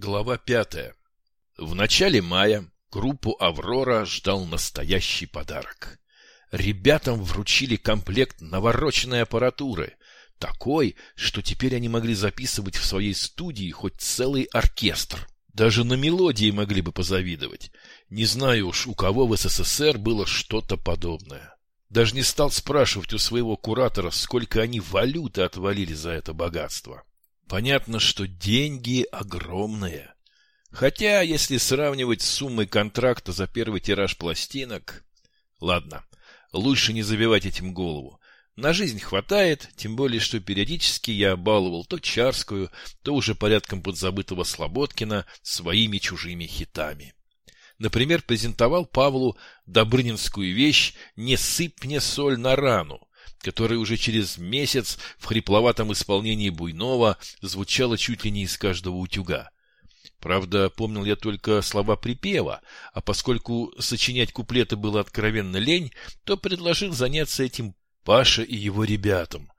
Глава пятая. В начале мая группу «Аврора» ждал настоящий подарок. Ребятам вручили комплект навороченной аппаратуры, такой, что теперь они могли записывать в своей студии хоть целый оркестр. Даже на мелодии могли бы позавидовать. Не знаю уж, у кого в СССР было что-то подобное. Даже не стал спрашивать у своего куратора, сколько они валюты отвалили за это богатство. Понятно, что деньги огромные. Хотя, если сравнивать с суммой контракта за первый тираж пластинок... Ладно, лучше не забивать этим голову. На жизнь хватает, тем более, что периодически я баловал то Чарскую, то уже порядком подзабытого Слободкина своими чужими хитами. Например, презентовал Павлу добрынинскую вещь «Не сыпь мне соль на рану», которая уже через месяц в хрипловатом исполнении Буйнова звучала чуть ли не из каждого утюга. Правда, помнил я только слова припева, а поскольку сочинять куплеты было откровенно лень, то предложил заняться этим Паша и его ребятам.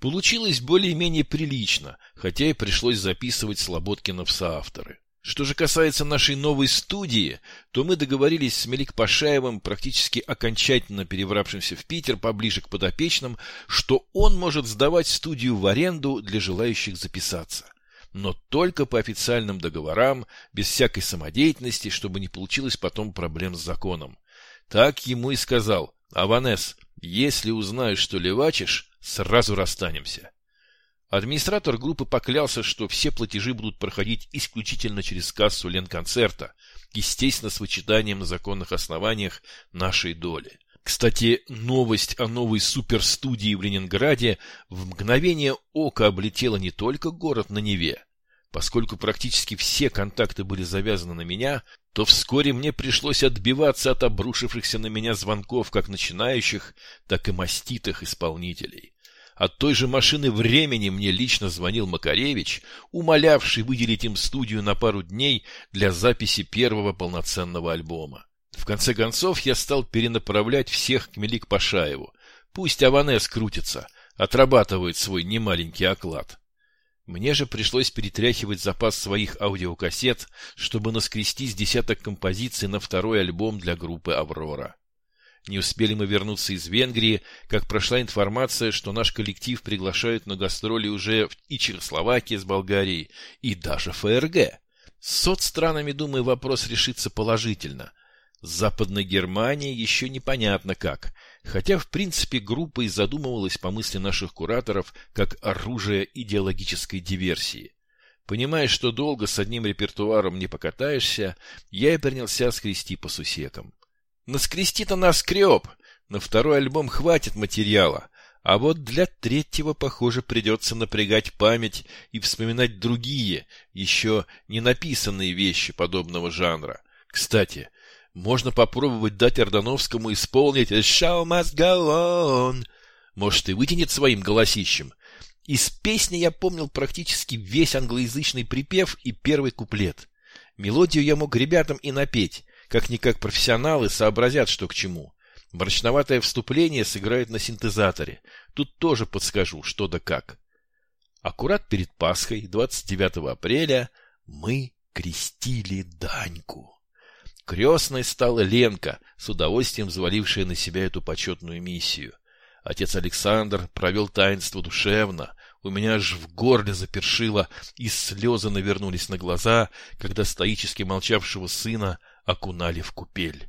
Получилось более-менее прилично, хотя и пришлось записывать Слободкина в соавторы. Что же касается нашей новой студии, то мы договорились с Мелик Пашаевым, практически окончательно перебравшимся в Питер поближе к подопечным, что он может сдавать студию в аренду для желающих записаться. Но только по официальным договорам, без всякой самодеятельности, чтобы не получилось потом проблем с законом. Так ему и сказал, Аванес, если узнаешь, что левачишь, сразу расстанемся. Администратор группы поклялся, что все платежи будут проходить исключительно через кассу Ленконцерта, естественно, с вычитанием на законных основаниях нашей доли. Кстати, новость о новой суперстудии в Ленинграде в мгновение ока облетела не только город на Неве. Поскольку практически все контакты были завязаны на меня, то вскоре мне пришлось отбиваться от обрушившихся на меня звонков как начинающих, так и маститых исполнителей. От той же машины времени мне лично звонил Макаревич, умолявший выделить им студию на пару дней для записи первого полноценного альбома. В конце концов, я стал перенаправлять всех к Мелик Пашаеву. Пусть Аванес крутится, отрабатывает свой немаленький оклад. Мне же пришлось перетряхивать запас своих аудиокассет, чтобы наскрести десяток композиций на второй альбом для группы «Аврора». Не успели мы вернуться из Венгрии, как прошла информация, что наш коллектив приглашают на гастроли уже и Чехословакии с Болгарией, и даже ФРГ. С соцстранами, думаю, вопрос решится положительно. С Западной Германией еще непонятно как, хотя в принципе группа и задумывалась по мысли наших кураторов как оружие идеологической диверсии. Понимая, что долго с одним репертуаром не покатаешься, я и принялся скрести по сусекам. Наскрести-то наскреб. На второй альбом хватит материала. А вот для третьего, похоже, придется напрягать память и вспоминать другие, еще не написанные вещи подобного жанра. Кстати, можно попробовать дать Ордановскому исполнить «Show must go on». Может, и вытянет своим голосищем. Из песни я помнил практически весь англоязычный припев и первый куплет. Мелодию я мог ребятам и напеть, как-никак профессионалы сообразят, что к чему. Мрачноватое вступление сыграет на синтезаторе. Тут тоже подскажу, что да как. Аккурат перед Пасхой, 29 апреля, мы крестили Даньку. Крестной стала Ленка, с удовольствием взвалившая на себя эту почетную миссию. Отец Александр провел таинство душевно, у меня аж в горле запершило, и слезы навернулись на глаза, когда стоически молчавшего сына окунали в купель.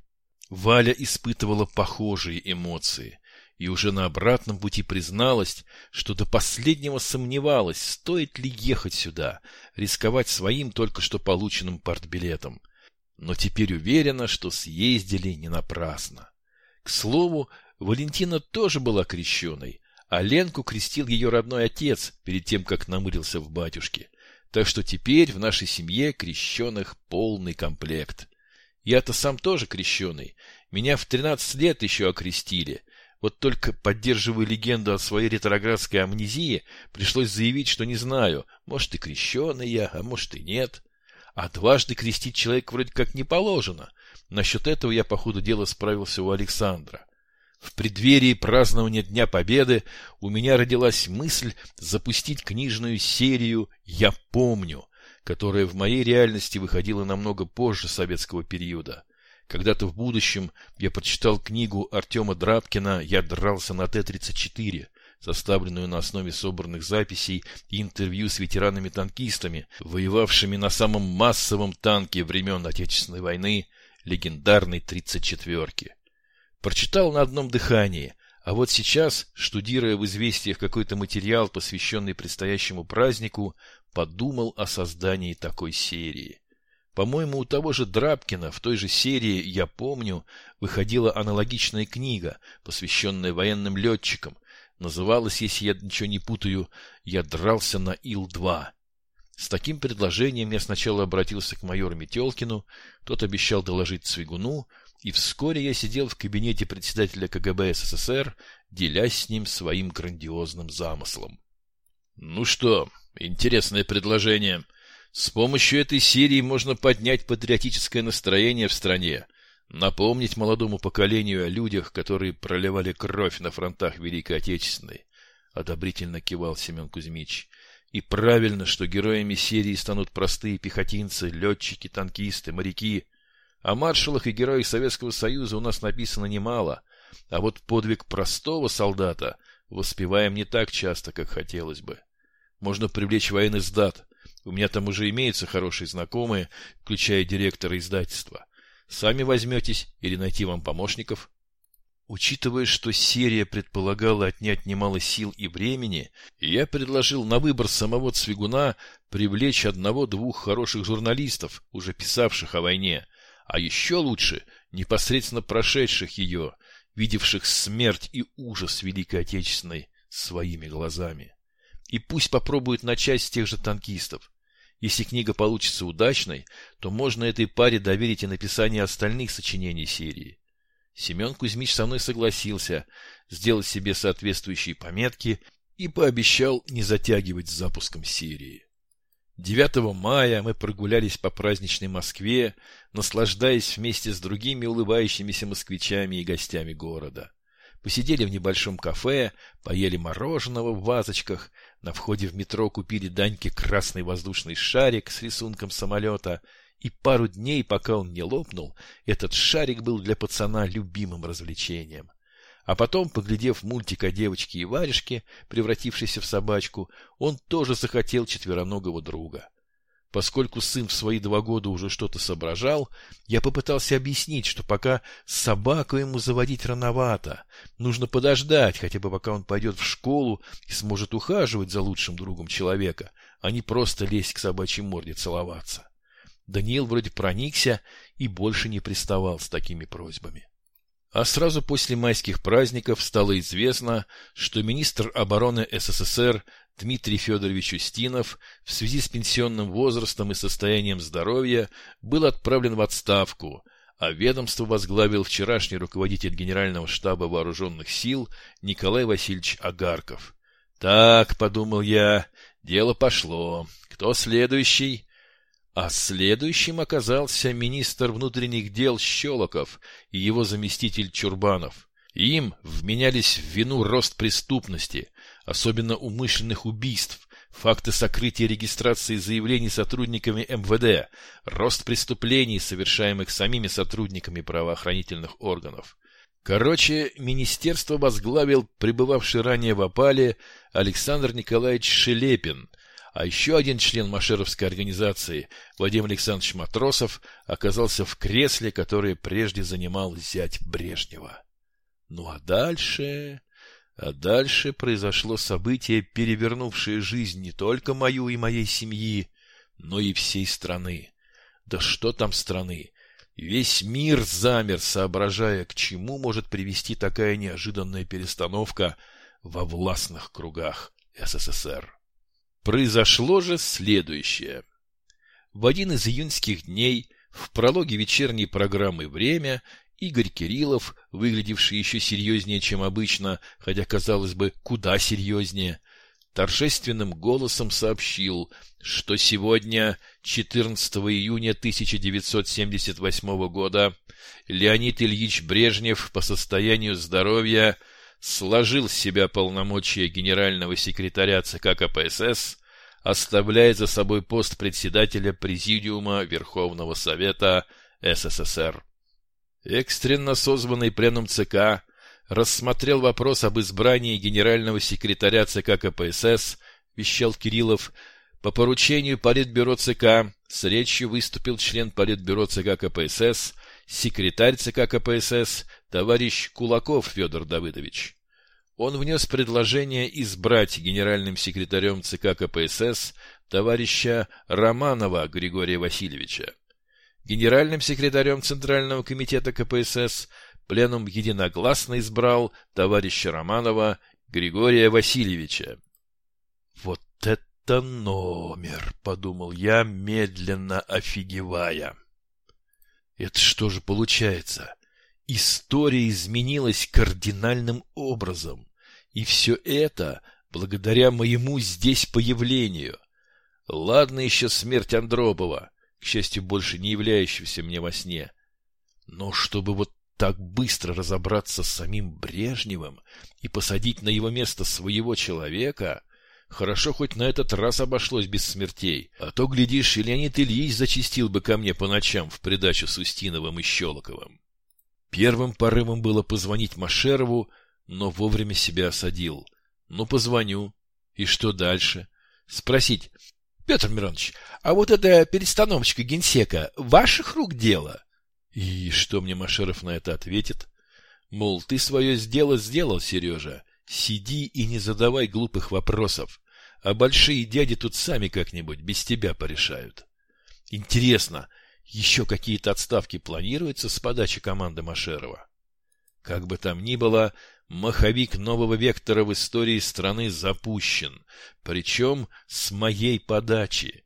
Валя испытывала похожие эмоции и уже на обратном пути призналась, что до последнего сомневалась, стоит ли ехать сюда, рисковать своим только что полученным партбилетом. Но теперь уверена, что съездили не напрасно. К слову, Валентина тоже была крещеной, а Ленку крестил ее родной отец перед тем, как намырился в батюшке. Так что теперь в нашей семье крещеных полный комплект. Я-то сам тоже крещеный. Меня в тринадцать лет еще окрестили. Вот только, поддерживая легенду о своей ретроградской амнезии, пришлось заявить, что не знаю, может и крещеный я, а может и нет. А дважды крестить человека вроде как не положено. Насчет этого я по ходу дела справился у Александра. В преддверии празднования Дня Победы у меня родилась мысль запустить книжную серию «Я помню», которое в моей реальности выходило намного позже советского периода. Когда-то в будущем я прочитал книгу Артема Драбкина «Я дрался на Т-34», составленную на основе собранных записей и интервью с ветеранами-танкистами, воевавшими на самом массовом танке времен Отечественной войны, легендарной 34-ки. Прочитал на одном дыхании, а вот сейчас, штудируя в известиях какой-то материал, посвященный предстоящему празднику, подумал о создании такой серии. По-моему, у того же Драбкина в той же серии «Я помню» выходила аналогичная книга, посвященная военным летчикам. Называлась, если я ничего не путаю, «Я дрался на Ил-2». С таким предложением я сначала обратился к майору Метелкину, тот обещал доложить Цвигуну, и вскоре я сидел в кабинете председателя КГБ СССР, делясь с ним своим грандиозным замыслом. Ну что, интересное предложение. С помощью этой серии можно поднять патриотическое настроение в стране, напомнить молодому поколению о людях, которые проливали кровь на фронтах Великой Отечественной. Одобрительно кивал Семен Кузьмич. И правильно, что героями серии станут простые пехотинцы, летчики, танкисты, моряки. О маршалах и героях Советского Союза у нас написано немало, а вот подвиг простого солдата воспеваем не так часто, как хотелось бы. Можно привлечь военный сдат, у меня там уже имеются хорошие знакомые, включая директора издательства. Сами возьметесь или найти вам помощников? Учитывая, что серия предполагала отнять немало сил и времени, я предложил на выбор самого Цвигуна привлечь одного-двух хороших журналистов, уже писавших о войне, а еще лучше непосредственно прошедших ее, видевших смерть и ужас Великой Отечественной своими глазами. И пусть попробуют начать с тех же танкистов. Если книга получится удачной, то можно этой паре доверить и написание остальных сочинений серии. Семен Кузьмич со мной согласился сделать себе соответствующие пометки и пообещал не затягивать с запуском серии. 9 мая мы прогулялись по праздничной Москве, наслаждаясь вместе с другими улыбающимися москвичами и гостями города. Посидели в небольшом кафе, поели мороженого в вазочках, на входе в метро купили Даньке красный воздушный шарик с рисунком самолета, и пару дней, пока он не лопнул, этот шарик был для пацана любимым развлечением. А потом, поглядев мультик о девочке и варежке, превратившейся в собачку, он тоже захотел четвероногого друга. Поскольку сын в свои два года уже что-то соображал, я попытался объяснить, что пока собаку ему заводить рановато. Нужно подождать, хотя бы пока он пойдет в школу и сможет ухаживать за лучшим другом человека, а не просто лезть к собачьей морде целоваться. Даниил вроде проникся и больше не приставал с такими просьбами. А сразу после майских праздников стало известно, что министр обороны СССР Дмитрий Федорович Устинов в связи с пенсионным возрастом и состоянием здоровья был отправлен в отставку, а ведомство возглавил вчерашний руководитель Генерального штаба Вооруженных сил Николай Васильевич Агарков. «Так», — подумал я, — «дело пошло. Кто следующий?» А следующим оказался министр внутренних дел Щелоков и его заместитель Чурбанов. Им вменялись в вину рост преступности, особенно умышленных убийств, факты сокрытия регистрации заявлений сотрудниками МВД, рост преступлений, совершаемых самими сотрудниками правоохранительных органов. Короче, министерство возглавил пребывавший ранее в опале Александр Николаевич Шелепин – а еще один член Машеровской организации, Владимир Александрович Матросов, оказался в кресле, которое прежде занимал зять Брежнева. Ну а дальше... А дальше произошло событие, перевернувшее жизнь не только мою и моей семьи, но и всей страны. Да что там страны? Весь мир замер, соображая, к чему может привести такая неожиданная перестановка во властных кругах СССР. Произошло же следующее. В один из июньских дней в прологе вечерней программы «Время» Игорь Кириллов, выглядевший еще серьезнее, чем обычно, хотя, казалось бы, куда серьезнее, торжественным голосом сообщил, что сегодня, 14 июня 1978 года, Леонид Ильич Брежнев по состоянию здоровья – сложил с себя полномочия генерального секретаря ЦК КПСС, оставляет за собой пост председателя Президиума Верховного Совета СССР. Экстренно созванный пленум ЦК рассмотрел вопрос об избрании генерального секретаря ЦК КПСС, вещал Кириллов, по поручению Политбюро ЦК с речью выступил член Политбюро ЦК КПСС, секретарь ЦК КПСС, товарищ Кулаков Федор Давыдович. Он внес предложение избрать генеральным секретарем ЦК КПСС товарища Романова Григория Васильевича. Генеральным секретарем Центрального комитета КПСС пленум единогласно избрал товарища Романова Григория Васильевича. Вот это номер, подумал я, медленно офигевая. Это что же получается? История изменилась кардинальным образом. И все это благодаря моему здесь появлению. Ладно еще смерть Андропова, к счастью, больше не являющегося мне во сне. Но чтобы вот так быстро разобраться с самим Брежневым и посадить на его место своего человека, хорошо хоть на этот раз обошлось без смертей, а то, глядишь, и Леонид Ильич зачистил бы ко мне по ночам в придачу с Устиновым и Щелоковым. Первым порывом было позвонить Машерову, но вовремя себя осадил. Ну, позвоню. И что дальше? Спросить, Петр Миронович, а вот эта перестановочка генсека ваших рук дело? И что мне Машеров на это ответит? Мол, ты свое сдело сделал, Сережа. Сиди и не задавай глупых вопросов. А большие дяди тут сами как-нибудь без тебя порешают. Интересно, еще какие-то отставки планируются с подачи команды Машерова? Как бы там ни было, маховик нового вектора в истории страны запущен, причем с моей подачи.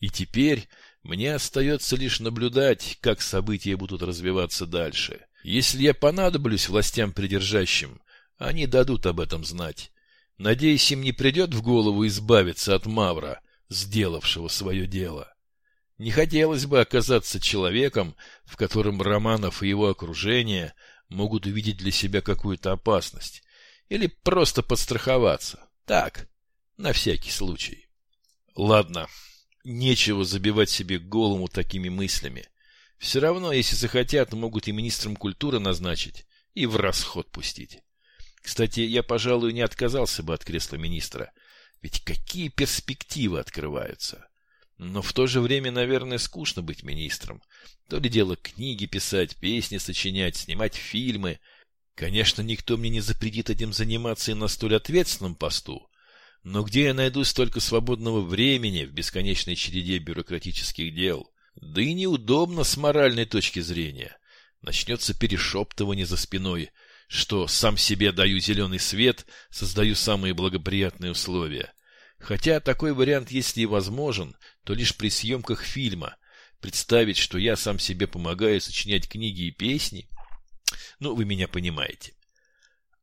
И теперь мне остается лишь наблюдать, как события будут развиваться дальше. Если я понадоблюсь властям придержащим, они дадут об этом знать. Надеюсь, им не придет в голову избавиться от Мавра, сделавшего свое дело. Не хотелось бы оказаться человеком, в котором Романов и его окружение могут увидеть для себя какую-то опасность. Или просто подстраховаться. Так, на всякий случай. Ладно, Нечего забивать себе голову такими мыслями. Все равно, если захотят, могут и министром культуры назначить, и в расход пустить. Кстати, я, пожалуй, не отказался бы от кресла министра. Ведь какие перспективы открываются? Но в то же время, наверное, скучно быть министром. То ли дело книги писать, песни сочинять, снимать фильмы. Конечно, никто мне не запретит этим заниматься и на столь ответственном посту. Но где я найду столько свободного времени в бесконечной череде бюрократических дел? Да и неудобно с моральной точки зрения. Начнется перешептывание за спиной, что сам себе даю зеленый свет, создаю самые благоприятные условия. Хотя такой вариант, если и возможен, то лишь при съемках фильма. Представить, что я сам себе помогаю сочинять книги и песни, ну, вы меня понимаете.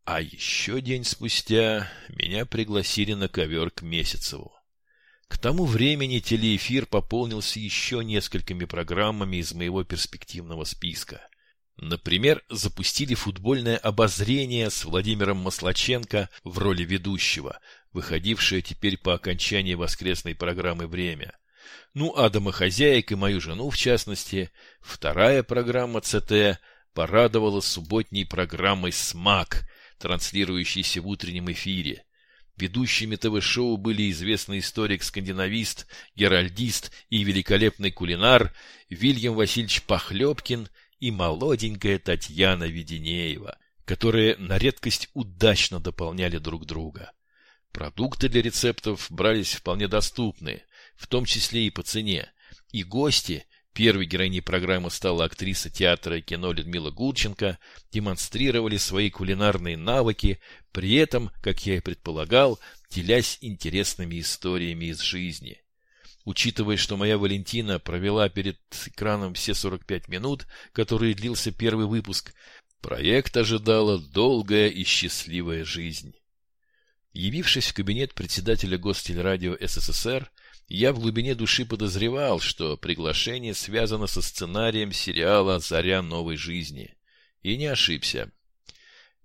А еще день спустя меня пригласили на ковер к Месяцеву. К тому времени телеэфир пополнился еще несколькими программами из моего перспективного списка. Например, запустили футбольное обозрение с Владимиром Маслаченко в роли ведущего, выходившее теперь по окончании воскресной программы «Время». Ну, а домохозяек и мою жену, в частности, вторая программа ЦТ порадовала субботней программой «Смак», транслирующийся в утреннем эфире. Ведущими ТВ-шоу были известный историк-скандинавист, геральдист и великолепный кулинар Вильям Васильевич Похлебкин и молоденькая Татьяна Веденеева, которые на редкость удачно дополняли друг друга. Продукты для рецептов брались вполне доступные, в том числе и по цене, и гости Первой героиней программы стала актриса театра и кино Людмила Гурченко, демонстрировали свои кулинарные навыки, при этом, как я и предполагал, делясь интересными историями из жизни. Учитывая, что моя Валентина провела перед экраном все 45 минут, которые длился первый выпуск, проект ожидала долгая и счастливая жизнь. Явившись в кабинет председателя Гостелерадио СССР, я в глубине души подозревал, что приглашение связано со сценарием сериала «Заря новой жизни». И не ошибся.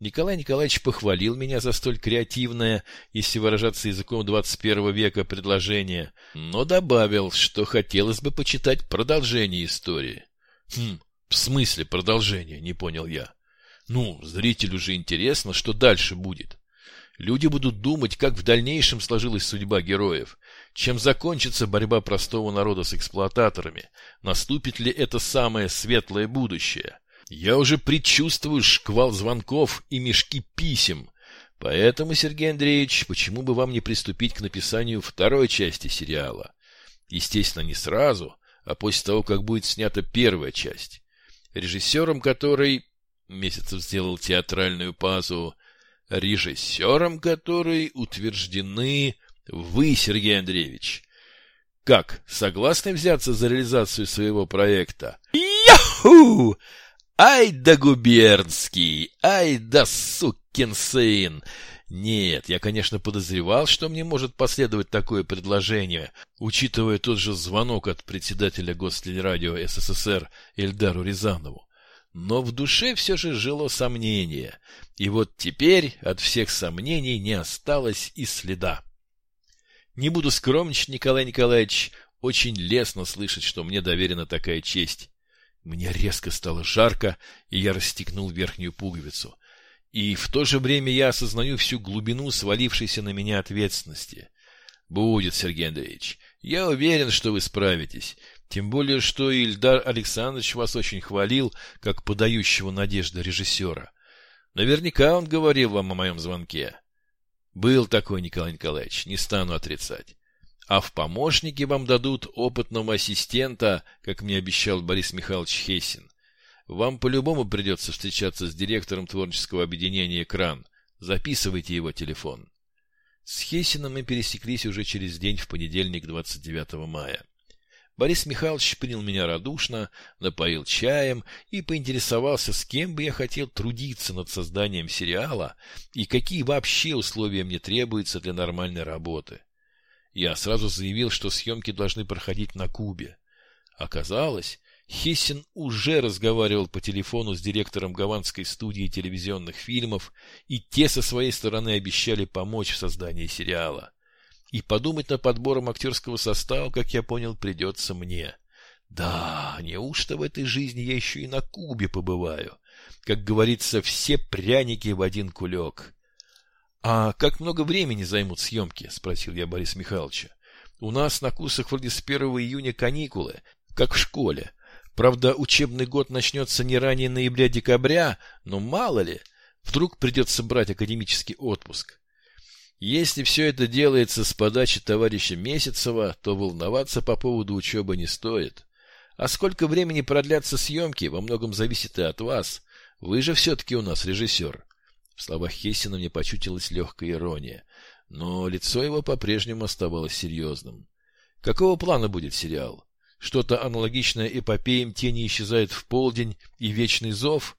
Николай Николаевич похвалил меня за столь креативное, если выражаться языком 21 века, предложение, но добавил, что хотелось бы почитать продолжение истории. Хм, в смысле продолжение, не понял я. Ну, зрителю же интересно, что дальше будет. Люди будут думать, как в дальнейшем сложилась судьба героев, чем закончится борьба простого народа с эксплуататорами, наступит ли это самое светлое будущее. Я уже предчувствую шквал звонков и мешки писем. Поэтому, Сергей Андреевич, почему бы вам не приступить к написанию второй части сериала? Естественно, не сразу, а после того, как будет снята первая часть. Режиссером которой... Месяцев сделал театральную пазу. Режиссером которой утверждены вы, Сергей Андреевич. Как, согласны взяться за реализацию своего проекта? Яху! Ай да губернский! Ай да сукин сын! Нет, я, конечно, подозревал, что мне может последовать такое предложение, учитывая тот же звонок от председателя Гостелерадио СССР Эльдару Рязанову. Но в душе все же жило сомнение, и вот теперь от всех сомнений не осталось и следа. Не буду скромничать, Николай Николаевич, очень лестно слышать, что мне доверена такая честь. Мне резко стало жарко, и я расстегнул верхнюю пуговицу. И в то же время я осознаю всю глубину свалившейся на меня ответственности. Будет, Сергей Андреевич. Я уверен, что вы справитесь. Тем более, что Ильдар Александрович вас очень хвалил, как подающего надежды режиссера. Наверняка он говорил вам о моем звонке. Был такой, Николай Николаевич, не стану отрицать а в помощники вам дадут опытного ассистента, как мне обещал Борис Михайлович Хейсин. Вам по-любому придется встречаться с директором творческого объединения «Экран». Записывайте его телефон. С Хейсином мы пересеклись уже через день в понедельник, 29 мая. Борис Михайлович принял меня радушно, напоил чаем и поинтересовался, с кем бы я хотел трудиться над созданием сериала и какие вообще условия мне требуются для нормальной работы. Я сразу заявил, что съемки должны проходить на Кубе. Оказалось, Хессин уже разговаривал по телефону с директором гаванской студии телевизионных фильмов, и те со своей стороны обещали помочь в создании сериала. И подумать над подбором актерского состава, как я понял, придется мне. Да, неужто в этой жизни я еще и на Кубе побываю? Как говорится, все пряники в один кулек. — А как много времени займут съемки? — спросил я Бориса Михайловича. — У нас на курсах вроде с 1 июня каникулы, как в школе. Правда, учебный год начнется не ранее ноября-декабря, но мало ли, вдруг придется брать академический отпуск. Если все это делается с подачи товарища Месяцева, то волноваться по поводу учебы не стоит. А сколько времени продлятся съемки, во многом зависит и от вас. Вы же все-таки у нас режиссер. В словах Хессина мне почутилась легкая ирония, но лицо его по-прежнему оставалось серьезным. Какого плана будет сериал? Что-то аналогичное эпопеям «Тени исчезают в полдень» и «Вечный зов»?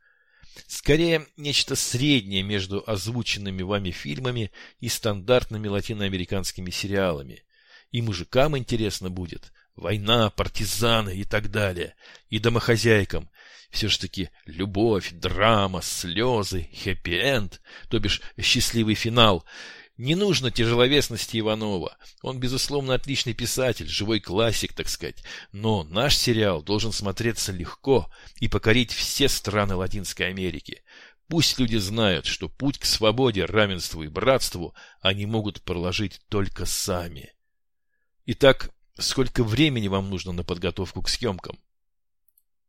Скорее, нечто среднее между озвученными вами фильмами и стандартными латиноамериканскими сериалами. И мужикам интересно будет. Война, партизаны и так далее. И домохозяйкам все же таки любовь, драма, слезы, хэппи-энд, то бишь счастливый финал. Не нужно тяжеловесности Иванова. Он, безусловно, отличный писатель, живой классик, так сказать. Но наш сериал должен смотреться легко и покорить все страны Латинской Америки. Пусть люди знают, что путь к свободе, равенству и братству они могут проложить только сами. Итак, сколько времени вам нужно на подготовку к съемкам?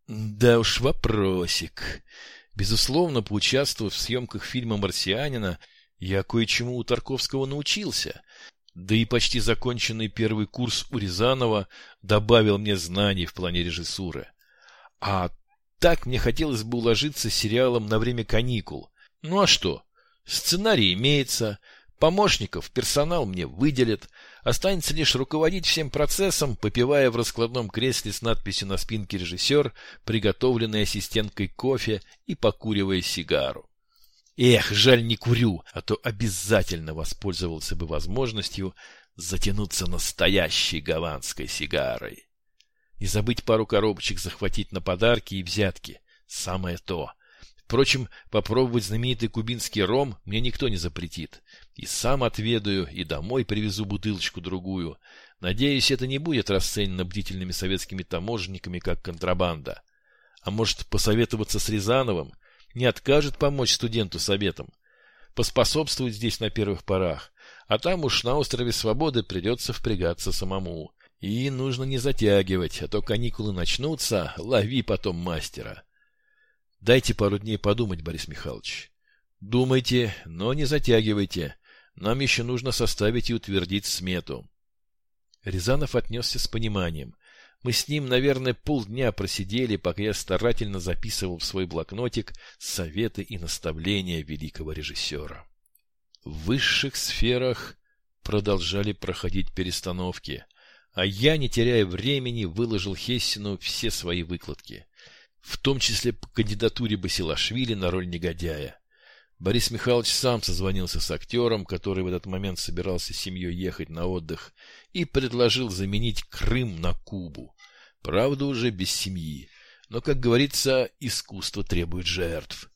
Да уж вопросик. Безусловно, поучаствовав в съемках фильма «Марсианина», я кое-чему у Тарковского научился. Да и почти законченный первый курс у Рязанова добавил мне знаний в плане режиссуры. А так мне хотелось бы уложиться сериалом на время каникул. Ну а что? Сценарий имеется, помощников, персонал мне выделят, Останется лишь руководить всем процессом, попивая в раскладном кресле с надписью на спинке режиссер, приготовленной ассистенткой кофе и покуривая сигару. Эх, жаль не курю, а то обязательно воспользовался бы возможностью затянуться настоящей гаванской сигарой. И забыть пару коробочек захватить на подарки и взятки. Самое то. Впрочем, попробовать знаменитый кубинский ром мне никто не запретит. И сам отведаю, и домой привезу бутылочку-другую. Надеюсь, это не будет расценено бдительными советскими таможенниками как контрабанда. А может, посоветоваться с Рязановым? Не откажет помочь студенту советом. Поспособствовать здесь на первых порах. А там уж на острове Свободы придется впрягаться самому. И нужно не затягивать, а то каникулы начнутся, лови потом мастера. Дайте пару дней подумать, Борис Михайлович. Думайте, но не затягивайте. Нам еще нужно составить и утвердить смету. Рязанов отнесся с пониманием. Мы с ним, наверное, полдня просидели, пока я старательно записывал в свой блокнотик советы и наставления великого режиссера. В высших сферах продолжали проходить перестановки, а я, не теряя времени, выложил Хессину все свои выкладки в том числе по кандидатуре Басилашвили на роль негодяя. Борис Михайлович сам созвонился с актером, который в этот момент собирался с семьей ехать на отдых, и предложил заменить Крым на Кубу. Правда, уже без семьи. Но, как говорится, искусство требует жертв.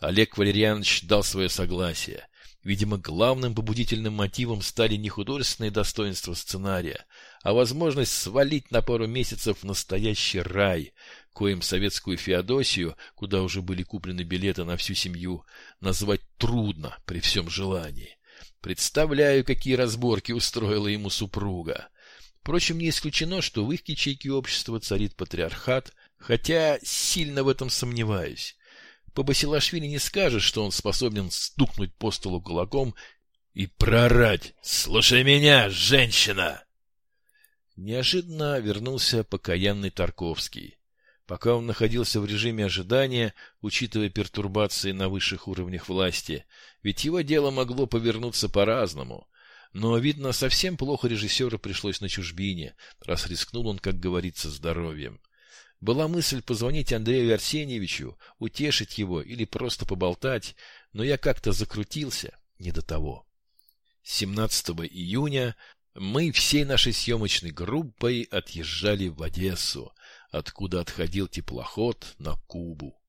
Олег Валерьянович дал свое согласие. Видимо, главным побудительным мотивом стали не художественные достоинства сценария, а возможность свалить на пару месяцев в настоящий рай, коим советскую Феодосию, куда уже были куплены билеты на всю семью, назвать трудно при всем желании. Представляю, какие разборки устроила ему супруга. Впрочем, не исключено, что в их ячейке общества царит патриархат, хотя сильно в этом сомневаюсь. По Басилашвили не скажешь, что он способен стукнуть по столу кулаком и прорать «Слушай меня, женщина!» Неожиданно вернулся покаянный Тарковский. Пока он находился в режиме ожидания, учитывая пертурбации на высших уровнях власти, ведь его дело могло повернуться по-разному. Но, видно, совсем плохо режиссеру пришлось на чужбине, раз рискнул он, как говорится, здоровьем. Была мысль позвонить Андрею Арсеньевичу, утешить его или просто поболтать, но я как-то закрутился, не до того. 17 июня мы всей нашей съемочной группой отъезжали в Одессу, откуда отходил теплоход на Кубу.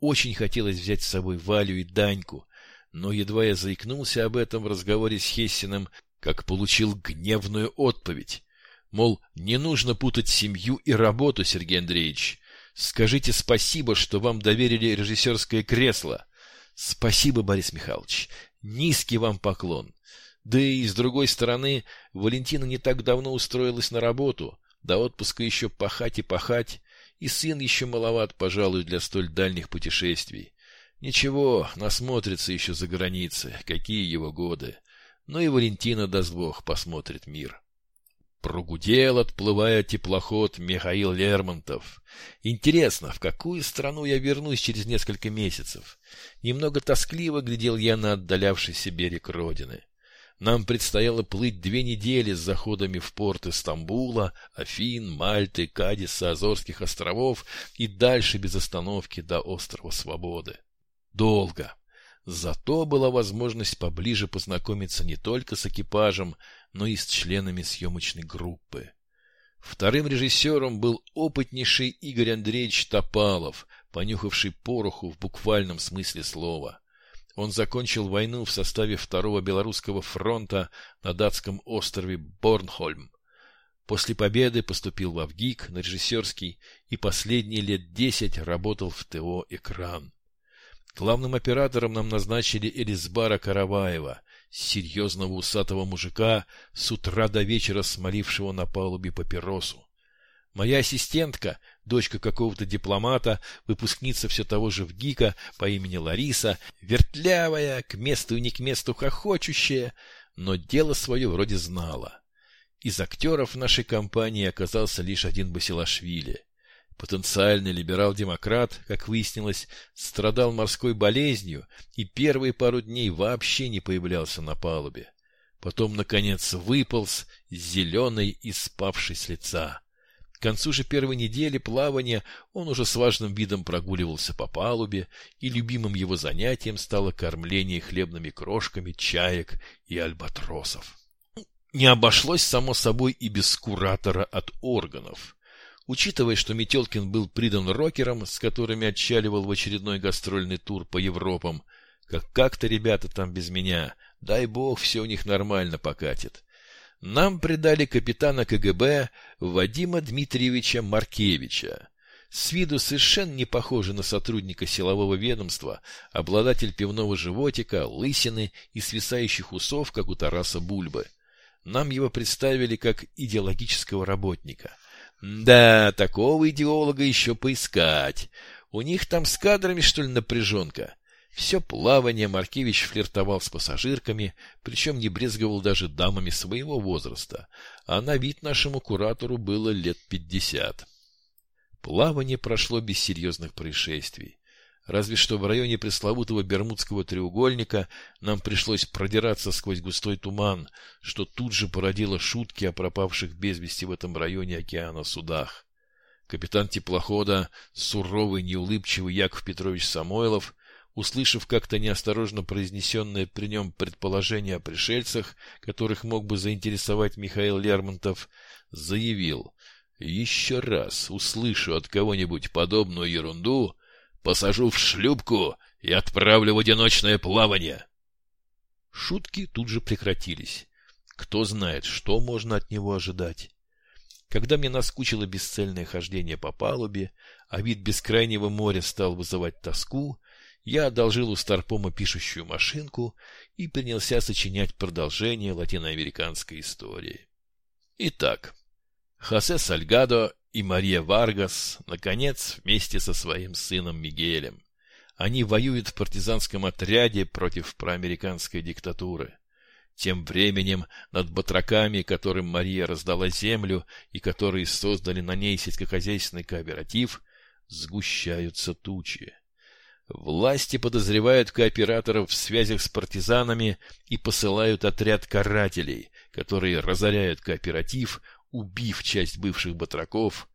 Очень хотелось взять с собой Валю и Даньку, но едва я заикнулся об этом в разговоре с Хессиным, как получил гневную отповедь. Мол, не нужно путать семью и работу, Сергей Андреевич. Скажите спасибо, что вам доверили режиссерское кресло. Спасибо, Борис Михайлович. Низкий вам поклон. Да и, с другой стороны, Валентина не так давно устроилась на работу. До отпуска еще пахать и пахать, и сын еще маловат, пожалуй, для столь дальних путешествий. Ничего, насмотрится еще за границы, какие его годы. Но и Валентина, даст Бог, посмотрит мир. Прогудел, отплывая теплоход Михаил Лермонтов. Интересно, в какую страну я вернусь через несколько месяцев? Немного тоскливо глядел я на отдалявшийся берег Родины. Нам предстояло плыть две недели с заходами в порты Стамбула, Афин, Мальты, Кадиса, Азорских островов и дальше без остановки до острова Свободы. Долго. Зато была возможность поближе познакомиться не только с экипажем, но и с членами съемочной группы. Вторым режиссером был опытнейший Игорь Андреевич Топалов, понюхавший пороху в буквальном смысле слова. Он закончил войну в составе Второго Белорусского фронта на датском острове Борнхольм. После победы поступил в Авгик на режиссерский и последние лет десять работал в ТО «Экран». Главным оператором нам назначили Элизбара Караваева, серьезного усатого мужика, с утра до вечера смолившего на палубе папиросу. Моя ассистентка, дочка какого-то дипломата, выпускница все того же ВГИКа по имени Лариса, вертлявая, к месту и не к месту хохочущая, но дело свое вроде знала. Из актеров нашей компании оказался лишь один Басилашвили. Потенциальный либерал-демократ, как выяснилось, страдал морской болезнью и первые пару дней вообще не появлялся на палубе. Потом, наконец, выполз, зеленый и спавший с лица. К концу же первой недели плавания он уже с важным видом прогуливался по палубе, и любимым его занятием стало кормление хлебными крошками чаек и альбатросов. Не обошлось, само собой, и без куратора от органов. Учитывая, что Метелкин был придан рокерам, с которыми отчаливал в очередной гастрольный тур по Европам, как как-то ребята там без меня, дай бог, все у них нормально покатит. Нам придали капитана КГБ Вадима Дмитриевича Маркевича. С виду совершенно не похожий на сотрудника силового ведомства, обладатель пивного животика, лысины и свисающих усов, как у Тараса Бульбы. Нам его представили как идеологического работника. Да, такого идеолога еще поискать. У них там с кадрами, что ли, напряженка? Все плавание Маркевич флиртовал с пассажирками, причем не брезговал даже дамами своего возраста, а на вид нашему куратору было лет пятьдесят. Плавание прошло без серьезных происшествий. Разве что в районе пресловутого Бермудского треугольника нам пришлось продираться сквозь густой туман, что тут же породило шутки о пропавших без вести в этом районе океана судах. Капитан теплохода, суровый, неулыбчивый Яков Петрович Самойлов, услышав как-то неосторожно произнесенное при нем предположение о пришельцах, которых мог бы заинтересовать Михаил Лермонтов, заявил — еще раз услышу от кого-нибудь подобную ерунду, посажу в шлюпку и отправлю в одиночное плавание. Шутки тут же прекратились. Кто знает, что можно от него ожидать. Когда мне наскучило бесцельное хождение по палубе, а вид бескрайнего моря стал вызывать тоску, я одолжил у Старпома пишущую машинку и принялся сочинять продолжение латиноамериканской истории. Итак, Хосе Сальгадо и Мария Варгас, наконец, вместе со своим сыном Мигелем. Они воюют в партизанском отряде против проамериканской диктатуры. Тем временем над батраками, которым Мария раздала землю и которые создали на ней сельскохозяйственный кооператив, сгущаются тучи. Власти подозревают кооператоров в связях с партизанами и посылают отряд карателей, которые разоряют кооператив, убив часть бывших батраков,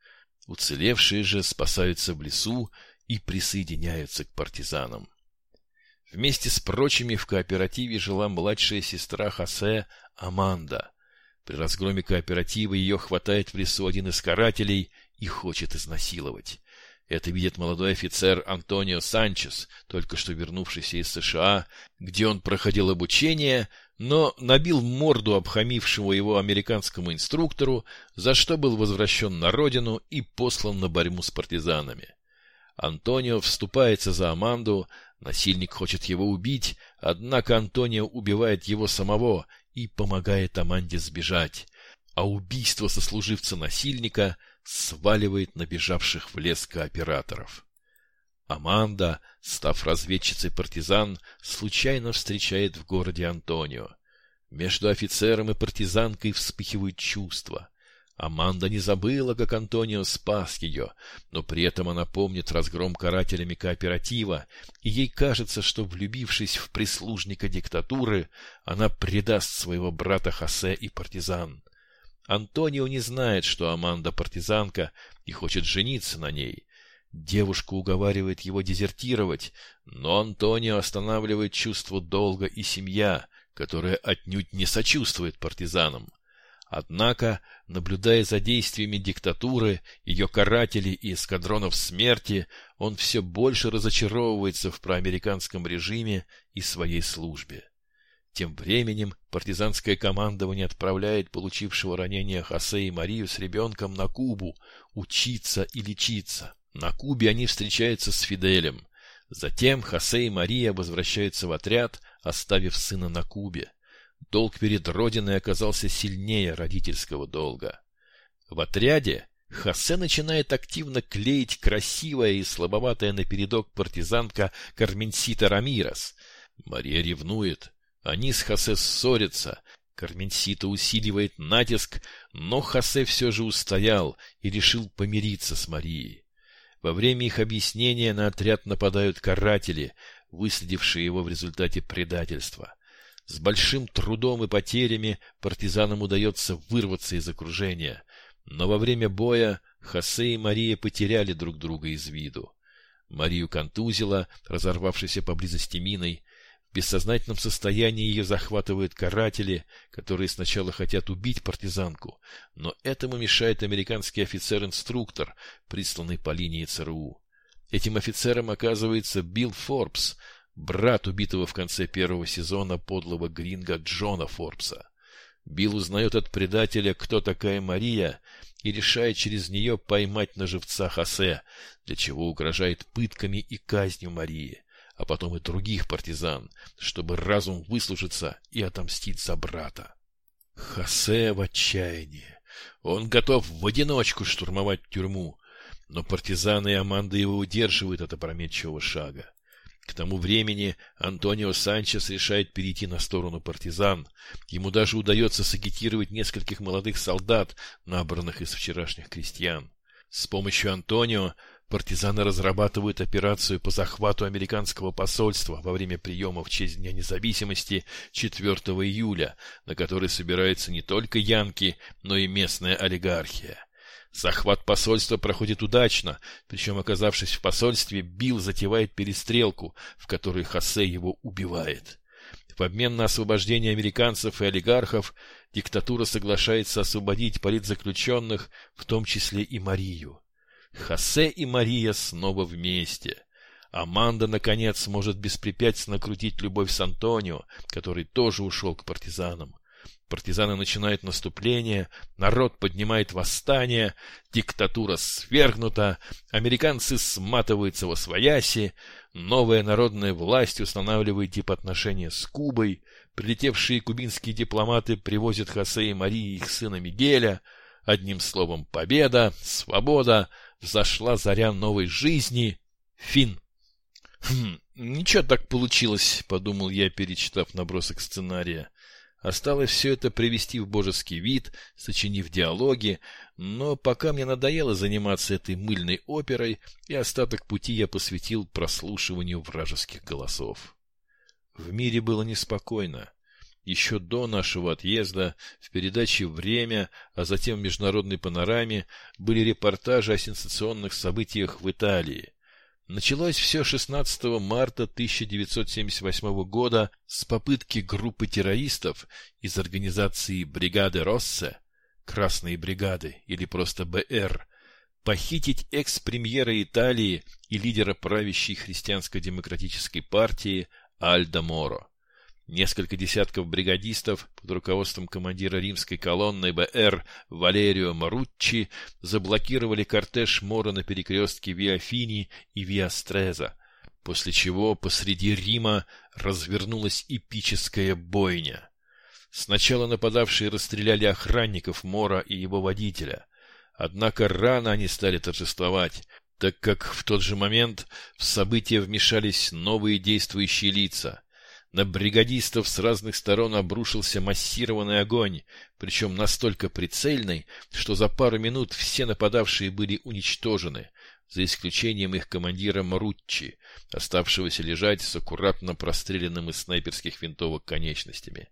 уцелевшие же спасаются в лесу и присоединяются к партизанам. Вместе с прочими в кооперативе жила младшая сестра Хосе Аманда. При разгроме кооператива ее хватает в лесу один из карателей и хочет изнасиловать. Это видит молодой офицер Антонио Санчес, только что вернувшийся из США, где он проходил обучение, но набил морду обхамившего его американскому инструктору, за что был возвращен на родину и послан на борьбу с партизанами. Антонио вступается за Аманду, насильник хочет его убить, однако Антонио убивает его самого и помогает Аманде сбежать, а убийство сослуживца насильника сваливает на бежавших в лес кооператоров. Аманда, став разведчицей партизан, случайно встречает в городе Антонио. Между офицером и партизанкой вспыхивают чувства. Аманда не забыла, как Антонио спас ее, но при этом она помнит разгром карателями кооператива, и ей кажется, что, влюбившись в прислужника диктатуры, она предаст своего брата Хосе и партизан. Антонио не знает, что Аманда партизанка и хочет жениться на ней, Девушка уговаривает его дезертировать, но Антонио останавливает чувство долга и семья, которая отнюдь не сочувствует партизанам. Однако, наблюдая за действиями диктатуры, ее карателей и эскадронов смерти, он все больше разочаровывается в проамериканском режиме и своей службе. Тем временем партизанское командование отправляет получившего ранение Хосе и Марию с ребенком на Кубу учиться и лечиться. На Кубе они встречаются с Фиделем. Затем Хосе и Мария возвращаются в отряд, оставив сына на Кубе. Долг перед Родиной оказался сильнее родительского долга. В отряде Хосе начинает активно клеить красивая и слабоватая напередок партизанка Карменсита Рамирос. Мария ревнует. Они с Хосе ссорятся. Карменсита усиливает натиск, но Хосе все же устоял и решил помириться с Марией. Во время их объяснения на отряд нападают каратели, выследившие его в результате предательства. С большим трудом и потерями партизанам удается вырваться из окружения, но во время боя Хосе и Мария потеряли друг друга из виду. Марию контузило, разорвавшейся поблизости миной. Бессознательном состоянии ее захватывают каратели, которые сначала хотят убить партизанку, но этому мешает американский офицер-инструктор, присланный по линии ЦРУ. Этим офицером оказывается Билл Форбс, брат убитого в конце первого сезона подлого гринга Джона Форбса. Билл узнает от предателя, кто такая Мария, и решает через нее поймать на живца Хосе, для чего угрожает пытками и казнью Марии, а потом и других партизан, чтобы разум выслужиться и отомстить за брата. Хосе в отчаянии. Он готов в одиночку штурмовать тюрьму, но партизаны и Аманда его удерживают от опрометчивого шага. К тому времени Антонио Санчес решает перейти на сторону партизан. Ему даже удается сагитировать нескольких молодых солдат, набранных из вчерашних крестьян. С помощью Антонио партизаны разрабатывают операцию по захвату американского посольства во время приема в честь Дня независимости 4 июля, на который собираются не только янки, но и местная олигархия. Захват посольства проходит удачно, причем, оказавшись в посольстве, Билл затевает перестрелку, в которой Хосе его убивает. В обмен на освобождение американцев и олигархов диктатура соглашается освободить политзаключенных, в том числе и Марию. Хосе и Мария снова вместе. Аманда, наконец, сможет беспрепятственно крутить любовь с Антонио, который тоже ушел к партизанам. Партизаны начинают наступление, народ поднимает восстание, диктатура свергнута, американцы сматываются во свояси, новая народная власть устанавливает тип отношения с Кубой, прилетевшие кубинские дипломаты привозят Хосе и Марии их сына Мигеля, одним словом победа, свобода, взошла заря новой жизни, фин. Хм, ничего так получилось, подумал я, перечитав набросок сценария. Осталось все это привести в божеский вид, сочинив диалоги, но пока мне надоело заниматься этой мыльной оперой, и остаток пути я посвятил прослушиванию вражеских голосов. В мире было неспокойно. Еще до нашего отъезда в передаче «Время», а затем в международной панораме были репортажи о сенсационных событиях в Италии. Началось все 16 марта 1978 года с попытки группы террористов из организации «Бригады Россе» «Красные бригады» или просто БР похитить экс-премьера Италии и лидера правящей христианско-демократической партии Альдо Моро. Несколько десятков бригадистов под руководством командира римской колонны БР Валерио Маруччи заблокировали кортеж Мора на перекрестке Виафини и Виастреза, после чего посреди Рима развернулась эпическая бойня. Сначала нападавшие расстреляли охранников Мора и его водителя. Однако рано они стали торжествовать, так как в тот же момент в события вмешались новые действующие лица — на бригадистов с разных сторон обрушился массированный огонь, причем настолько прицельный, что за пару минут все нападавшие были уничтожены, за исключением их командира Маруччи, оставшегося лежать с аккуратно простреленным из снайперских винтовок конечностями.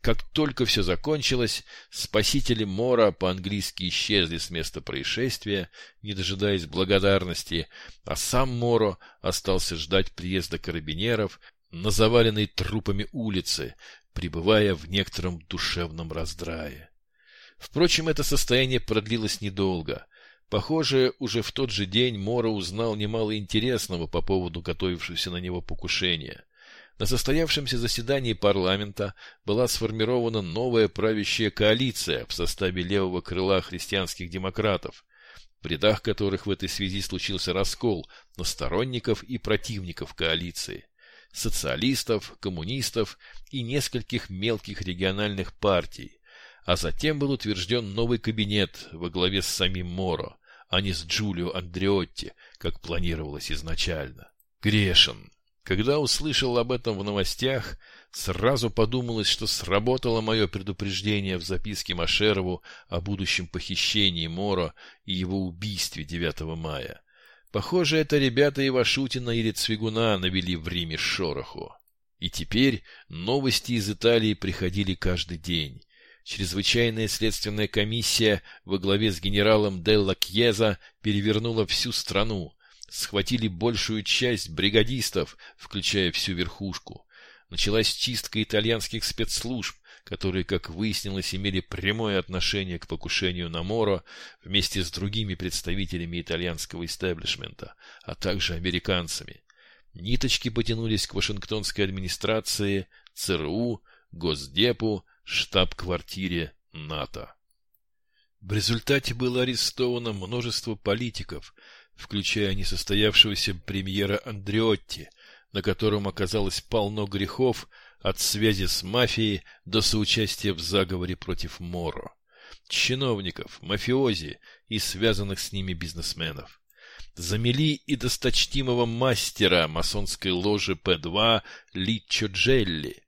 Как только все закончилось, спасители Мора по-английски исчезли с места происшествия, не дожидаясь благодарности, а сам Моро остался ждать приезда карабинеров на заваленной трупами улице, пребывая в некотором душевном раздрае. Впрочем, это состояние продлилось недолго. Похоже, уже в тот же день Мора узнал немало интересного по поводу готовившегося на него покушения. На состоявшемся заседании парламента была сформирована новая правящая коалиция в составе левого крыла христианских демократов, в рядах которых в этой связи случился раскол на сторонников и противников коалиции социалистов, коммунистов и нескольких мелких региональных партий, а затем был утвержден новый кабинет во главе с самим Моро, а не с Джулио Андреотти, как планировалось изначально. Грешен. Когда услышал об этом в новостях, сразу подумалось, что сработало мое предупреждение в записке Машерову о будущем похищении Моро и его убийстве 9 мая. Похоже, это ребята Ивашутина или Цвигуна навели в Риме шороху. И теперь новости из Италии приходили каждый день. Чрезвычайная следственная комиссия во главе с генералом Делла Кьеза перевернула всю страну. Схватили большую часть бригадистов, включая всю верхушку. началась чистка итальянских спецслужб, которые, как выяснилось, имели прямое отношение к покушению на Моро вместе с другими представителями итальянского истеблишмента, а также американцами. Ниточки потянулись к Вашингтонской администрации, ЦРУ, Госдепу, штаб-квартире НАТО. В результате было арестовано множество политиков, включая несостоявшегося премьера Андреотти, на котором оказалось полно грехов от связи с мафией до соучастия в заговоре против Моро, чиновников, мафиози и связанных с ними бизнесменов. Замели и досточтимого мастера масонской ложи П-2 Личо Джелли,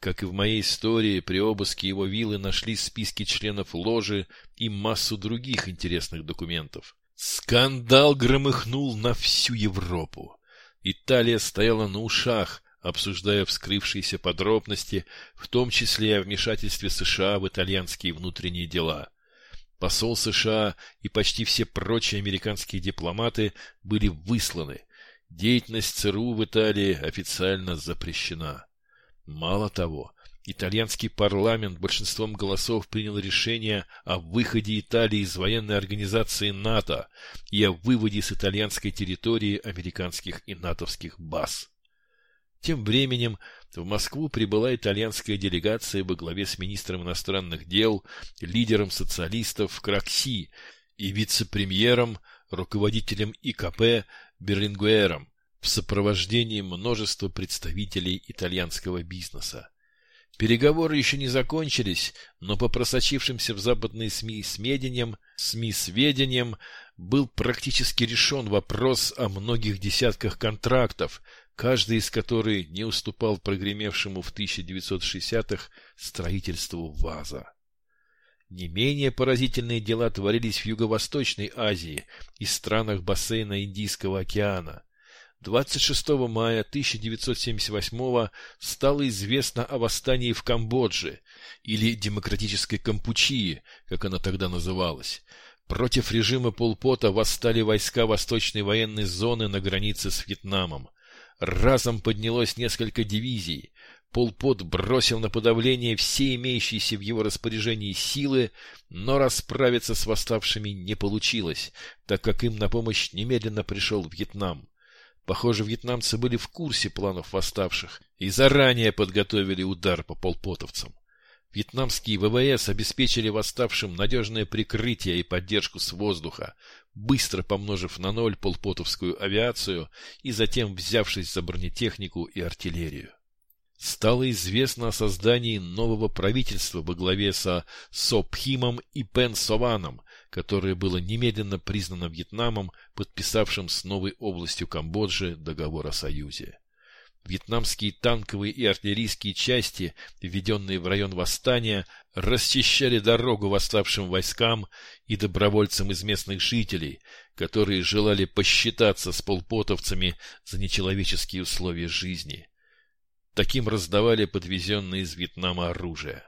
как и в моей истории, при обыске его виллы нашли списки членов ложи и массу других интересных документов. Скандал громыхнул на всю Европу. Италия стояла на ушах, обсуждая вскрывшиеся подробности, в том числе о вмешательстве США в итальянские внутренние дела. Посол США и почти все прочие американские дипломаты были высланы. Деятельность ЦРУ в Италии официально запрещена. Мало того, итальянский парламент большинством голосов принял решение о выходе Италии из военной организации НАТО и о выводе с итальянской территории американских и натовских баз. Тем временем в Москву прибыла итальянская делегация во главе с министром иностранных дел, лидером социалистов Кракси и вице-премьером, руководителем ИКП Берлингуэром, в сопровождении множества представителей итальянского бизнеса. Переговоры еще не закончились, но по просочившимся в западные СМИ сведениям, СМИ сведениям был практически решен вопрос о многих десятках контрактов, каждый из которых не уступал прогремевшему в 1960-х строительству ВАЗа. Не менее поразительные дела творились в Юго-Восточной Азии и странах бассейна Индийского океана. 26 мая 1978 стало известно о восстании в Камбодже, или Демократической Кампучии, как она тогда называлась. Против режима Полпота восстали войска Восточной военной зоны на границе с Вьетнамом. Разом поднялось несколько дивизий. Полпот бросил на подавление все имеющиеся в его распоряжении силы, но расправиться с восставшими не получилось, так как им на помощь немедленно пришел Вьетнам. Похоже, вьетнамцы были в курсе планов восставших и заранее подготовили удар по полпотовцам. Вьетнамские ВВС обеспечили восставшим надежное прикрытие и поддержку с воздуха, быстро помножив на ноль полпотовскую авиацию и затем взявшись за бронетехнику и артиллерию. Стало известно о создании нового правительства во главе со Сопхимом и Пен Сованом, которое было немедленно признано Вьетнамом, подписавшим с новой областью Камбоджи договор о союзе. Вьетнамские танковые и артиллерийские части, введенные в район восстания, расчищали дорогу восставшим войскам и добровольцам из местных жителей, которые желали посчитаться с полпотовцами за нечеловеческие условия жизни. Таким раздавали подвезенные из Вьетнама оружие.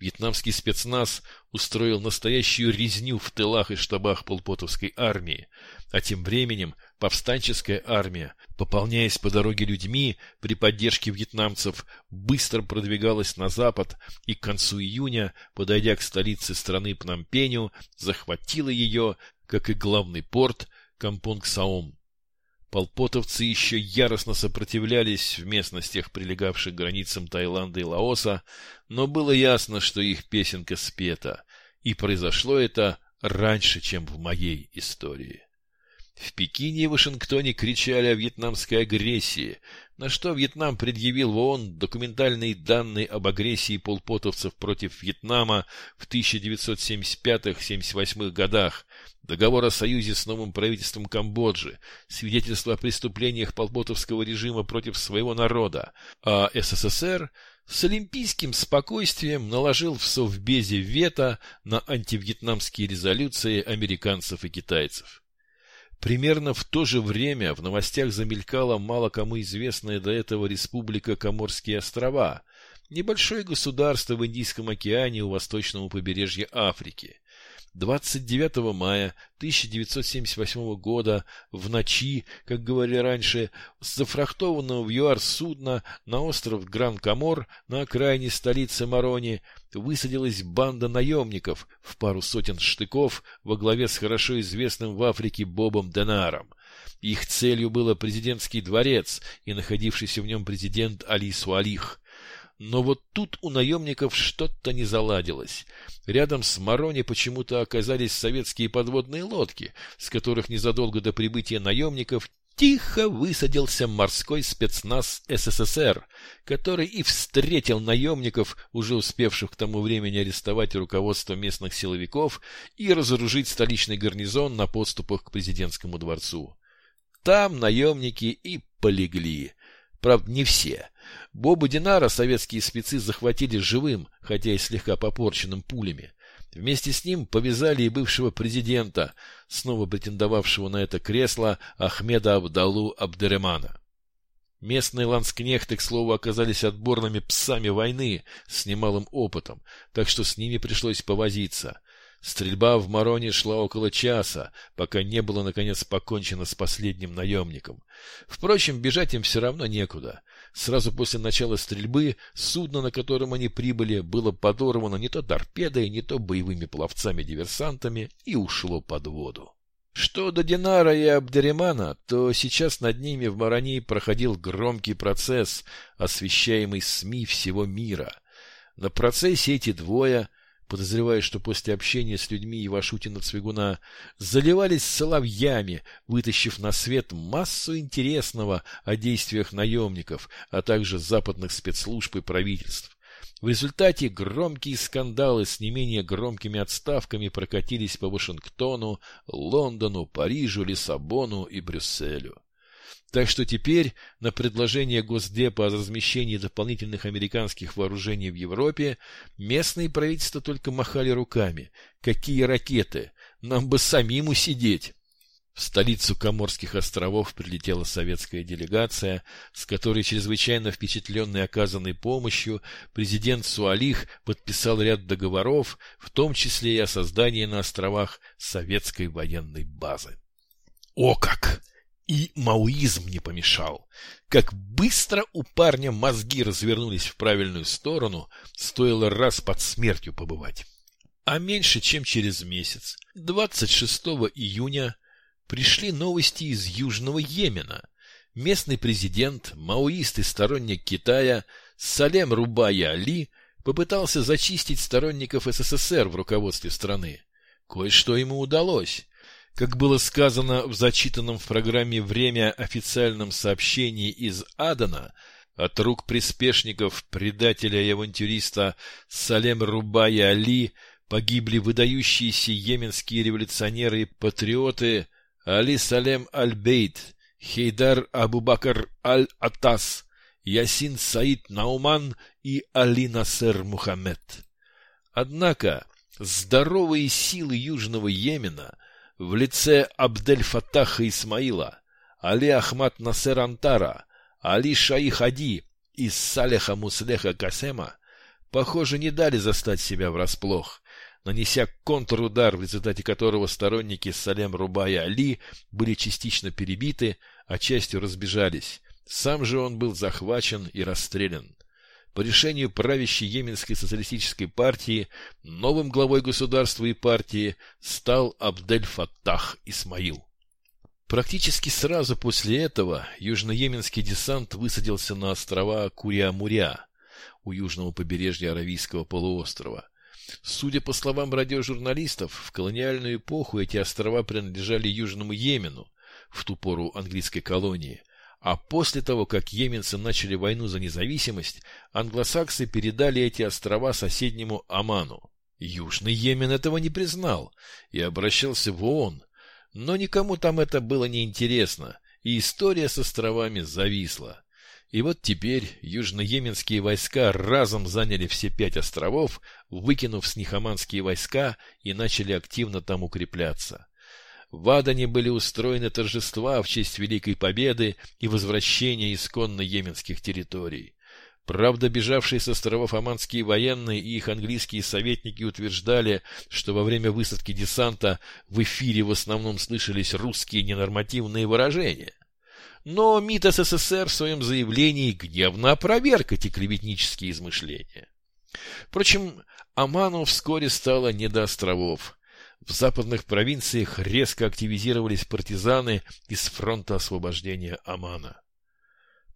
Вьетнамский спецназ устроил настоящую резню в тылах и штабах полпотовской армии, а тем временем повстанческая армия, пополняясь по дороге людьми при поддержке вьетнамцев, быстро продвигалась на запад и к концу июня, подойдя к столице страны Пномпеню, захватила ее, как и главный порт Кампонг-Саом. Полпотовцы еще яростно сопротивлялись в местностях, прилегавших к границам Таиланда и Лаоса, но было ясно, что их песенка спета, и произошло это раньше, чем в моей истории. В Пекине и Вашингтоне кричали о вьетнамской агрессии, на что Вьетнам предъявил в ООН документальные данные об агрессии полпотовцев против Вьетнама в 1975-78 годах, договор о союзе с новым правительством Камбоджи, свидетельство о преступлениях полпотовского режима против своего народа, а СССР с олимпийским спокойствием наложил в Совбезе вето на антивьетнамские резолюции американцев и китайцев. Примерно в то же время в новостях замелькала мало кому известная до этого республика Коморские острова, небольшое государство в Индийском океане у восточного побережья Африки. 29 мая 1978 года в ночи, как говорили раньше, с зафрахтованного в ЮАР судна на остров Гран-Комор на окраине столицы Марони высадилась банда наемников в пару сотен штыков во главе с хорошо известным в Африке Бобом Денаром. Их целью было президентский дворец и находившийся в нем президент Али Суалих. Но вот тут у наемников что-то не заладилось. Рядом с Марони почему-то оказались советские подводные лодки, с которых незадолго до прибытия наемников тихо высадился морской спецназ СССР, который и встретил наемников, уже успевших к тому времени арестовать руководство местных силовиков и разоружить столичный гарнизон на подступах к президентскому дворцу. Там наемники и полегли. Правда, не все. Боба Динара советские спецы захватили живым, хотя и слегка попорченным пулями. Вместе с ним повязали и бывшего президента, снова претендовавшего на это кресло Ахмеда Абдалу Абдеремана. Местные ланскнехты, к слову, оказались отборными псами войны с немалым опытом, так что с ними пришлось повозиться. Стрельба в Мароне шла около часа, пока не было, наконец, покончено с последним наемником. Впрочем, бежать им все равно некуда. Сразу после начала стрельбы судно, на котором они прибыли, было подорвано не то торпедой, не то боевыми пловцами-диверсантами и ушло под воду. Что до Динара и Абдеремана, то сейчас над ними в Марании проходил громкий процесс, освещаемый СМИ всего мира. На процессе эти двое, подозревая, что после общения с людьми Ивашутина-Цвигуна заливались соловьями, вытащив на свет массу интересного о действиях наемников, а также западных спецслужб и правительств. В результате громкие скандалы с не менее громкими отставками прокатились по Вашингтону, Лондону, Парижу, Лиссабону и Брюсселю. Так что теперь на предложение Госдепа о размещении дополнительных американских вооружений в Европе местные правительства только махали руками. Какие ракеты? Нам бы самим усидеть! В столицу Коморских островов прилетела советская делегация, с которой, чрезвычайно впечатленный оказанной помощью, президент Суалих подписал ряд договоров, в том числе и о создании на островах советской военной базы. О как! И маоизм не помешал. Как быстро у парня мозги развернулись в правильную сторону, стоило раз под смертью побывать. А меньше, чем через месяц, 26 июня, пришли новости из Южного Йемена. Местный президент, маоист и сторонник Китая Салем Рубая Али попытался зачистить сторонников СССР в руководстве страны. Кое-что ему удалось. Как было сказано в зачитанном в программе «Время» официальном сообщении из Адана, от рук приспешников предателя и авантюриста Салем Рубая Али погибли выдающиеся йеменские революционеры и патриоты Али Салем Аль-Бейт, Хейдар Абу-Бакр Аль-Атас, Ясин Саид Науман и Али Насер Мухаммед. Однако здоровые силы Южного Йемена – в лице Абдель-Фатаха Исмаила, Али Ахмад Насер Антара, Али Шаи Хади и Салеха Муслеха Касема, похоже, не дали застать себя врасплох, нанеся контрудар, в результате которого сторонники Салем Рубая Али были частично перебиты, а частью разбежались. Сам же он был захвачен и расстрелян. По решению правящей Йеменской социалистической партии новым главой государства и партии стал Абдель-Фаттах Исмаил. Практически сразу после этого южноеменский десант высадился на острова Куриамуря у южного побережья Аравийского полуострова. Судя по словам радиожурналистов, в колониальную эпоху эти острова принадлежали Южному Йемену, в ту пору английской колонии, а после того, как йеменцы начали войну за независимость, англосаксы передали эти острова соседнему Оману. Южный Йемен этого не признал и обращался в ООН, но никому там это было не интересно, и история с островами зависла. И вот теперь южноеменские войска разом заняли все пять островов, выкинув с них оманские войска и начали активно там укрепляться. В Адане были устроены торжества в честь Великой Победы и возвращения исконно йеменских территорий. Правда, бежавшие с островов Аманские военные и их английские советники утверждали, что во время высадки десанта в эфире в основном слышались русские ненормативные выражения. Но МИД СССР в своем заявлении гневно опроверг эти клеветнические измышления. Впрочем, Аману вскоре стало не до островов. В западных провинциях резко активизировались партизаны из фронта освобождения Амана.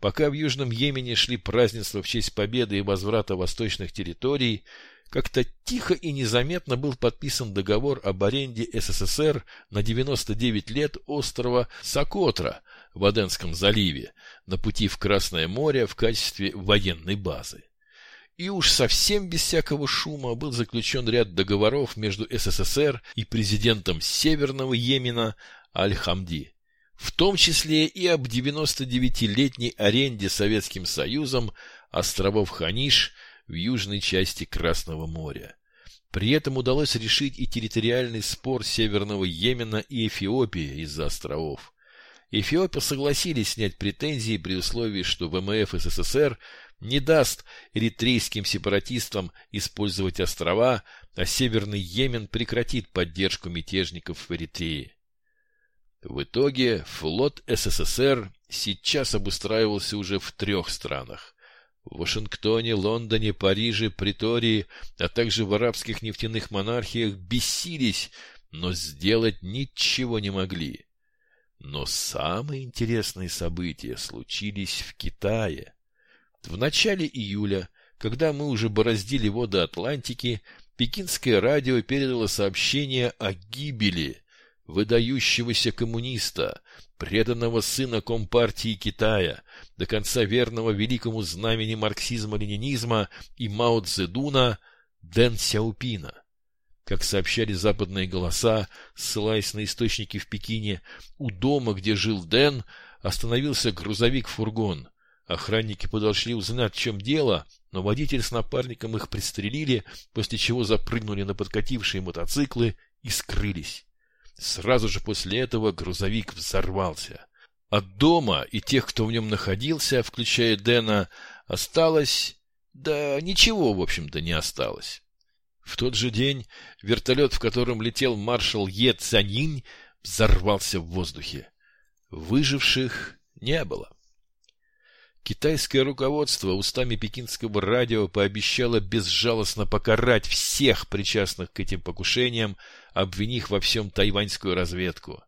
Пока в Южном Йемене шли празднества в честь победы и возврата восточных территорий, как-то тихо и незаметно был подписан договор об аренде СССР на 99 лет острова Сокотра в Аденском заливе на пути в Красное море в качестве военной базы. И уж совсем без всякого шума был заключен ряд договоров между СССР и президентом Северного Йемена Аль-Хамди в том числе и об 99-летней аренде Советским Союзом островов Ханиш в южной части Красного моря. При этом удалось решить и территориальный спор Северного Йемена и Эфиопии из-за островов. Эфиопия согласились снять претензии при условии, что ВМФ СССР не даст эритрейским сепаратистам использовать острова, а Северный Йемен прекратит поддержку мятежников в Эритрее. В итоге флот СССР сейчас обустраивался уже в трех странах. В Вашингтоне, Лондоне, Париже, Притории, а также в арабских нефтяных монархиях бесились, но сделать ничего не могли. Но самые интересные события случились в Китае. В начале июля, когда мы уже бороздили воды Атлантики, пекинское радио передало сообщение о гибели выдающегося коммуниста, преданного сына Компартии Китая, до конца верного великому знамени марксизма-ленинизма и Мао Цзэдуна Дэн Сяопина. Как сообщали западные голоса, ссылаясь на источники в Пекине, у дома, где жил Дэн, остановился грузовик-фургон. Охранники подошли узнать, в чем дело, но водитель с напарником их пристрелили, после чего запрыгнули на подкатившие мотоциклы и скрылись. Сразу же после этого грузовик взорвался. От дома и тех, кто в нем находился, включая Дэна, осталось... Да ничего, в общем-то, не осталось. В тот же день вертолет, в котором летел маршал Е. Цанинь, взорвался в воздухе. Выживших не было. Китайское руководство устами пекинского радио пообещало безжалостно покарать всех причастных к этим покушениям, обвинив во всем тайваньскую разведку.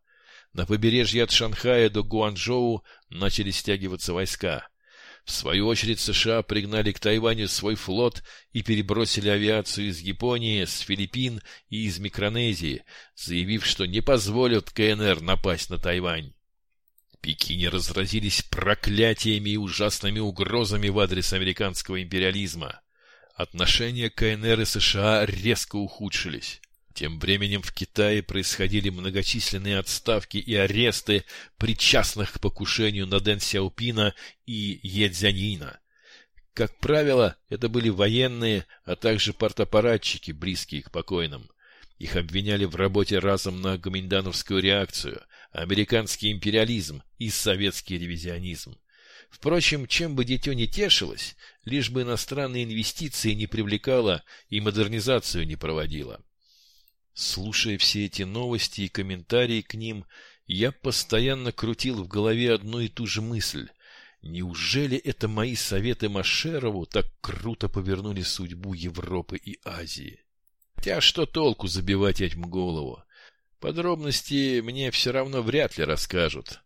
На побережье от Шанхая до Гуанчжоу начали стягиваться войска. В свою очередь США пригнали к Тайваню свой флот и перебросили авиацию из Японии, с Филиппин и из Микронезии, заявив, что не позволят КНР напасть на Тайвань. Пекине разразились проклятиями и ужасными угрозами в адрес американского империализма. Отношения КНР и США резко ухудшились. Тем временем в Китае происходили многочисленные отставки и аресты причастных к покушению на Дэн Сяопина и Е Цзяньина. Как правило, это были военные, а также партапаратчики, близкие к покойным. Их обвиняли в работе разом на гоминдановскую реакцию, американский империализм и советский ревизионизм. Впрочем, чем бы дитё не тешилось, лишь бы иностранные инвестиции не привлекало и модернизацию не проводило. Слушая все эти новости и комментарии к ним, я постоянно крутил в голове одну и ту же мысль. Неужели это мои советы Машерову так круто повернули судьбу Европы и Азии? Хотя что толку забивать этим голову? Подробности мне все равно вряд ли расскажут.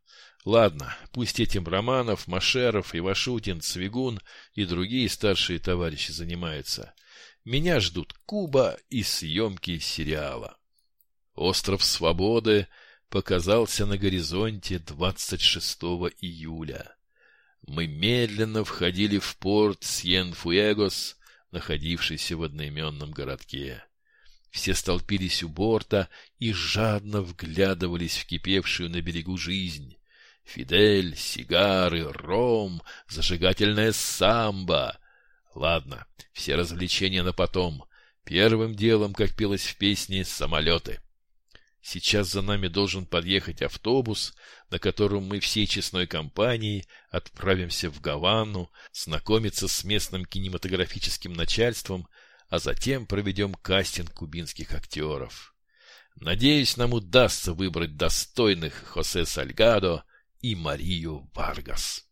Ладно, пусть этим Романов, Машеров, Ивашутин, Цвигун и другие старшие товарищи занимаются. Меня ждут Куба и съемки сериала. Остров Свободы показался на горизонте 26 июля. Мы медленно входили в порт Сьен-Фуэгос, находившийся в одноименном городке. Все столпились у борта и жадно вглядывались в кипевшую на берегу жизнь. Фидель, сигары, ром, зажигательная самбо. Ладно, все развлечения на потом. Первым делом, как пелось в песне, самолеты. Сейчас за нами должен подъехать автобус, на котором мы всей честной компанией отправимся в Гавану, знакомиться с местным кинематографическим начальством, а затем проведем кастинг кубинских актеров. Надеюсь, нам удастся выбрать достойных Хосе Сальгадо и Марию Варгас.